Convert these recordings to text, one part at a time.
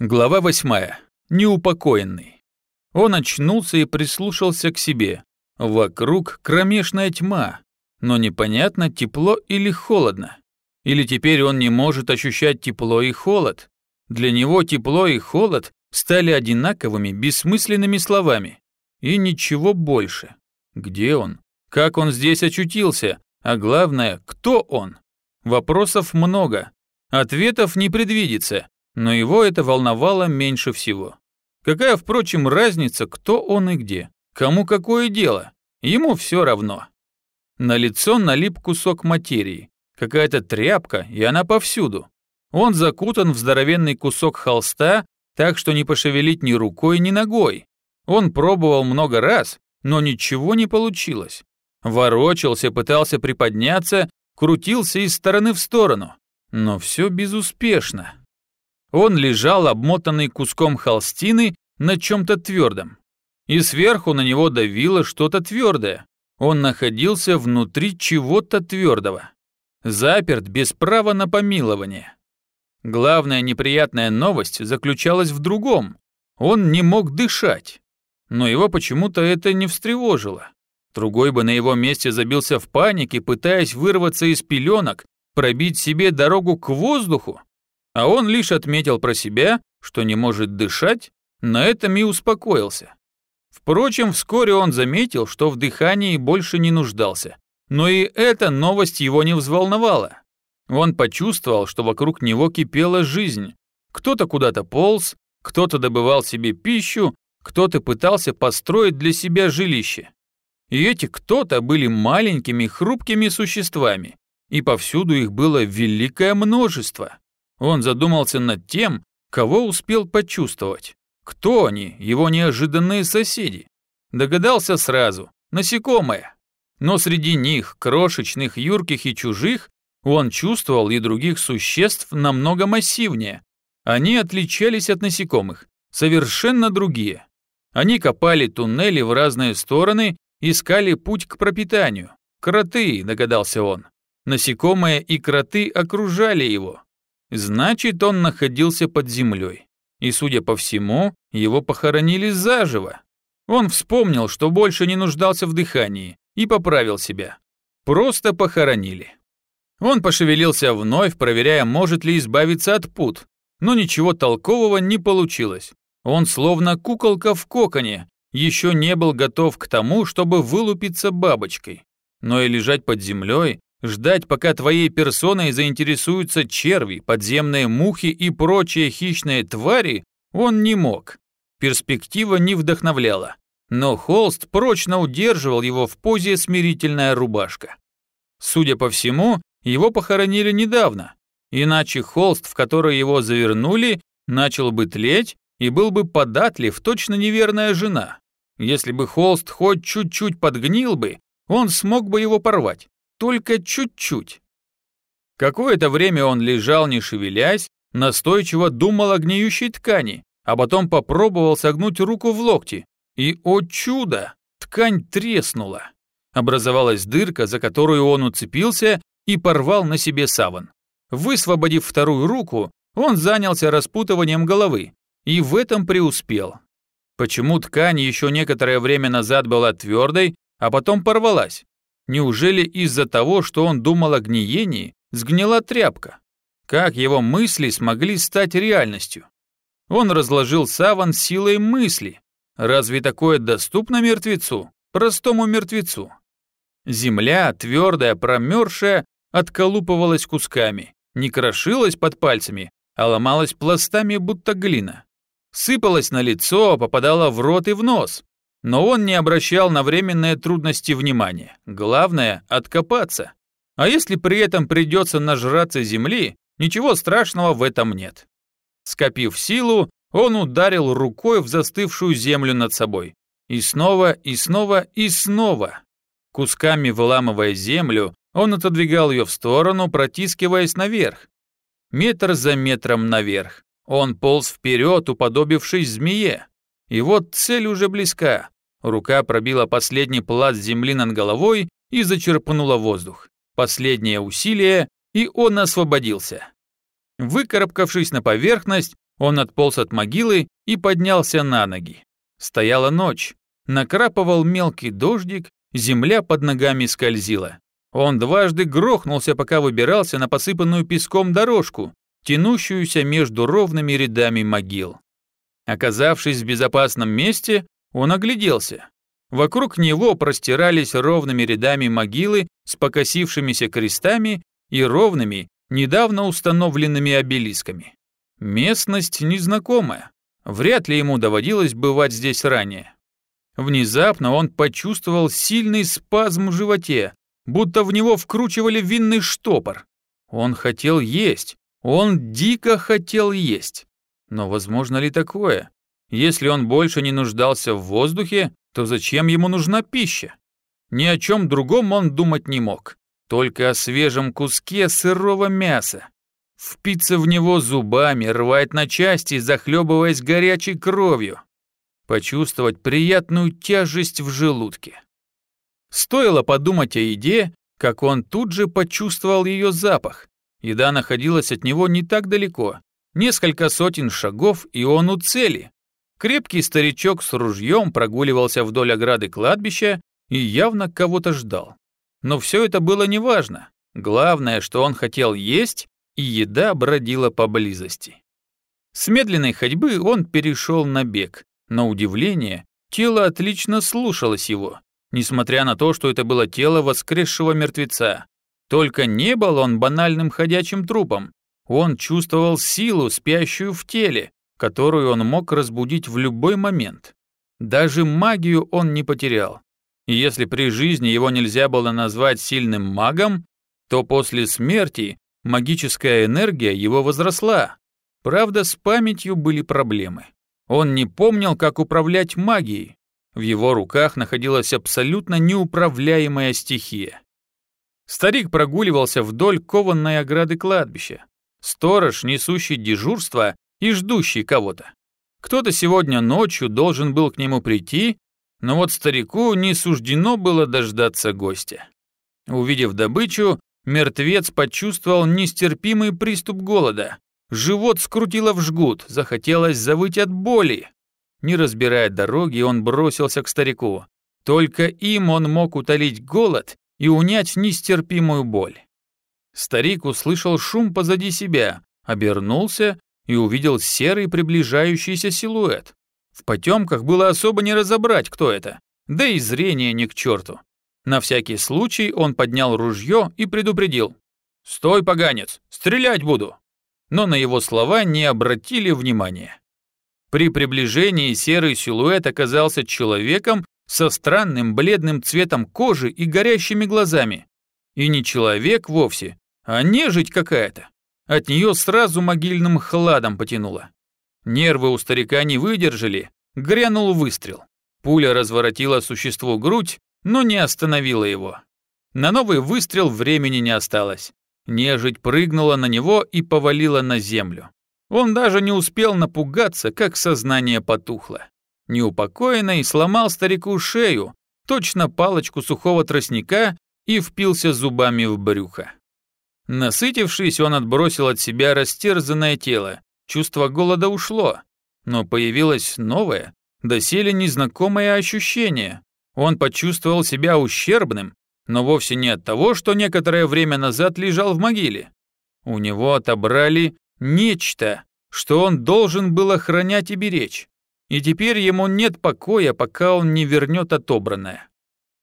Глава восьмая. Неупокоенный. Он очнулся и прислушался к себе. Вокруг кромешная тьма, но непонятно, тепло или холодно. Или теперь он не может ощущать тепло и холод. Для него тепло и холод стали одинаковыми, бессмысленными словами. И ничего больше. Где он? Как он здесь очутился? А главное, кто он? Вопросов много. Ответов не предвидится но его это волновало меньше всего. Какая, впрочем, разница, кто он и где? Кому какое дело? Ему все равно. На лицо налип кусок материи. Какая-то тряпка, и она повсюду. Он закутан в здоровенный кусок холста, так что не пошевелить ни рукой, ни ногой. Он пробовал много раз, но ничего не получилось. Ворочался, пытался приподняться, крутился из стороны в сторону. Но все безуспешно. Он лежал, обмотанный куском холстины, на чем-то твердом. И сверху на него давило что-то твердое. Он находился внутри чего-то твердого. Заперт без права на помилование. Главная неприятная новость заключалась в другом. Он не мог дышать. Но его почему-то это не встревожило. Другой бы на его месте забился в панике, пытаясь вырваться из пеленок, пробить себе дорогу к воздуху а он лишь отметил про себя, что не может дышать, на этом и успокоился. Впрочем, вскоре он заметил, что в дыхании больше не нуждался. Но и эта новость его не взволновала. Он почувствовал, что вокруг него кипела жизнь. Кто-то куда-то полз, кто-то добывал себе пищу, кто-то пытался построить для себя жилище. И эти кто-то были маленькими хрупкими существами, и повсюду их было великое множество. Он задумался над тем, кого успел почувствовать. Кто они, его неожиданные соседи? Догадался сразу. Насекомые. Но среди них, крошечных, юрких и чужих, он чувствовал и других существ намного массивнее. Они отличались от насекомых, совершенно другие. Они копали туннели в разные стороны, искали путь к пропитанию. Кроты, догадался он. Насекомые и кроты окружали его. Значит, он находился под землей. И, судя по всему, его похоронили заживо. Он вспомнил, что больше не нуждался в дыхании, и поправил себя. Просто похоронили. Он пошевелился вновь, проверяя, может ли избавиться от пут, но ничего толкового не получилось. Он словно куколка в коконе, еще не был готов к тому, чтобы вылупиться бабочкой. Но и лежать под землей Ждать, пока твоей персоной заинтересуются черви, подземные мухи и прочие хищные твари, он не мог. Перспектива не вдохновляла. Но холст прочно удерживал его в позе смирительная рубашка. Судя по всему, его похоронили недавно. Иначе холст, в который его завернули, начал бы тлеть и был бы податлив точно неверная жена. Если бы холст хоть чуть-чуть подгнил бы, он смог бы его порвать. Только чуть-чуть. Какое-то время он лежал, не шевелясь, настойчиво думал о гниющей ткани, а потом попробовал согнуть руку в локти. И, о чудо, ткань треснула. Образовалась дырка, за которую он уцепился и порвал на себе саван. Высвободив вторую руку, он занялся распутыванием головы и в этом преуспел. Почему ткань еще некоторое время назад была твердой, а потом порвалась? Неужели из-за того, что он думал о гниении, сгнила тряпка? Как его мысли смогли стать реальностью? Он разложил саван силой мысли. Разве такое доступно мертвецу, простому мертвецу? Земля, твердая, промерзшая, отколупывалась кусками, не крошилась под пальцами, а ломалась пластами, будто глина. Сыпалась на лицо, попадала в рот и в нос. Но он не обращал на временные трудности внимания. Главное – откопаться. А если при этом придется нажраться земли, ничего страшного в этом нет. Скопив силу, он ударил рукой в застывшую землю над собой. И снова, и снова, и снова. Кусками выламывая землю, он отодвигал ее в сторону, протискиваясь наверх. Метр за метром наверх. Он полз вперед, уподобившись змее. И вот цель уже близка. Рука пробила последний пласт земли над головой и зачерпнула воздух. Последнее усилие, и он освободился. Выкарабкавшись на поверхность, Он отполз от могилы и поднялся на ноги. Стояла ночь. Накрапывал мелкий дождик, земля под ногами скользила. Он дважды грохнулся, пока выбирался на посыпанную песком дорожку, тянущуюся между ровными рядами могил. Оказавшись в безопасном месте, он огляделся. Вокруг него простирались ровными рядами могилы с покосившимися крестами и ровными, недавно установленными обелисками. Местность незнакомая. Вряд ли ему доводилось бывать здесь ранее. Внезапно он почувствовал сильный спазм в животе, будто в него вкручивали винный штопор. Он хотел есть, он дико хотел есть. Но возможно ли такое? Если он больше не нуждался в воздухе, то зачем ему нужна пища? Ни о чем другом он думать не мог, только о свежем куске сырого мяса. Впиться в него зубами, рвать на части, захлебываясь горячей кровью. Почувствовать приятную тяжесть в желудке. Стоило подумать о еде, как он тут же почувствовал ее запах. Еда находилась от него не так далеко. Несколько сотен шагов, и он у цели. Крепкий старичок с ружьем прогуливался вдоль ограды кладбища и явно кого-то ждал. Но все это было неважно. Главное, что он хотел есть, и еда бродила поблизости. С медленной ходьбы он перешел на бег. На удивление, тело отлично слушалось его, несмотря на то, что это было тело воскресшего мертвеца. Только не был он банальным ходячим трупом. Он чувствовал силу, спящую в теле, которую он мог разбудить в любой момент. Даже магию он не потерял. И если при жизни его нельзя было назвать сильным магом, то после смерти магическая энергия его возросла. Правда, с памятью были проблемы. Он не помнил, как управлять магией. В его руках находилась абсолютно неуправляемая стихия. Старик прогуливался вдоль кованной ограды кладбища. Сторож, несущий дежурство, и ждущий кого-то. Кто-то сегодня ночью должен был к нему прийти, но вот старику не суждено было дождаться гостя. Увидев добычу, мертвец почувствовал нестерпимый приступ голода. Живот скрутило в жгут, захотелось завыть от боли. Не разбирая дороги, он бросился к старику. Только им он мог утолить голод и унять нестерпимую боль. Старик услышал шум позади себя, обернулся и увидел серый приближающийся силуэт. В потемках было особо не разобрать, кто это, да и зрение ни к черту. На всякий случай он поднял ружье и предупредил. «Стой, поганец, стрелять буду!» Но на его слова не обратили внимания. При приближении серый силуэт оказался человеком со странным бледным цветом кожи и горящими глазами. И не человек вовсе, а нежить какая-то. От нее сразу могильным хладом потянуло. Нервы у старика не выдержали, грянул выстрел. Пуля разворотила существу грудь, но не остановила его. На новый выстрел времени не осталось. Нежить прыгнула на него и повалила на землю. Он даже не успел напугаться, как сознание потухло. Неупокоенный сломал старику шею, точно палочку сухого тростника и впился зубами в брюхо. Насытившись, он отбросил от себя растерзанное тело. Чувство голода ушло, но появилось новое, доселе незнакомое ощущение. Он почувствовал себя ущербным, но вовсе не от того, что некоторое время назад лежал в могиле. У него отобрали нечто, что он должен был охранять и беречь. И теперь ему нет покоя, пока он не вернет отобранное.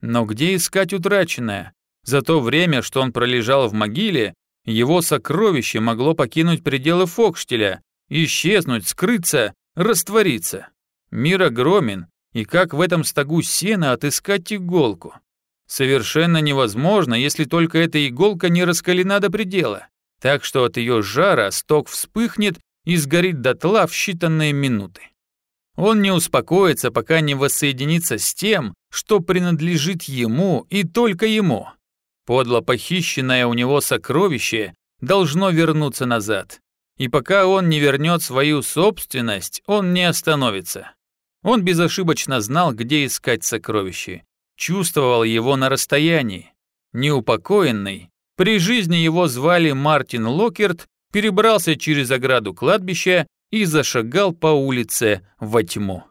Но где искать утраченное? За то время, что он пролежал в могиле, его сокровище могло покинуть пределы Фокштеля, исчезнуть, скрыться, раствориться. Мир огромен, и как в этом стогу сена отыскать иголку? Совершенно невозможно, если только эта иголка не раскалена до предела, так что от ее жара сток вспыхнет и сгорит дотла в считанные минуты. Он не успокоится, пока не воссоединится с тем, что принадлежит ему и только ему. Подло похищенное у него сокровище должно вернуться назад. И пока он не вернет свою собственность, он не остановится. Он безошибочно знал, где искать сокровище. Чувствовал его на расстоянии. Неупокоенный, при жизни его звали Мартин Локерт, перебрался через ограду кладбища и зашагал по улице во тьму.